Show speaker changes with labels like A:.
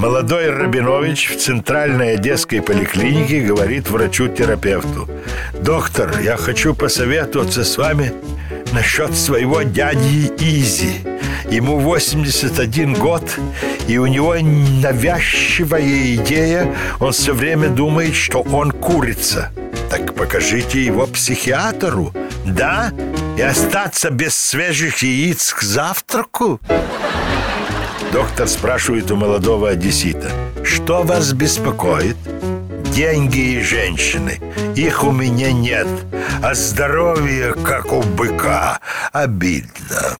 A: Молодой Рабинович в центральной одесской поликлинике говорит врачу-терапевту Доктор, я хочу посоветоваться с вами насчет своего дяди Изи Ему 81 год, и у него навязчивая идея Он все время думает, что он курица Так покажите его психиатру Да? И остаться без свежих яиц к завтраку? Доктор спрашивает у молодого одессита. Что вас беспокоит? Деньги и женщины. Их у меня нет. А здоровье, как у быка Обидно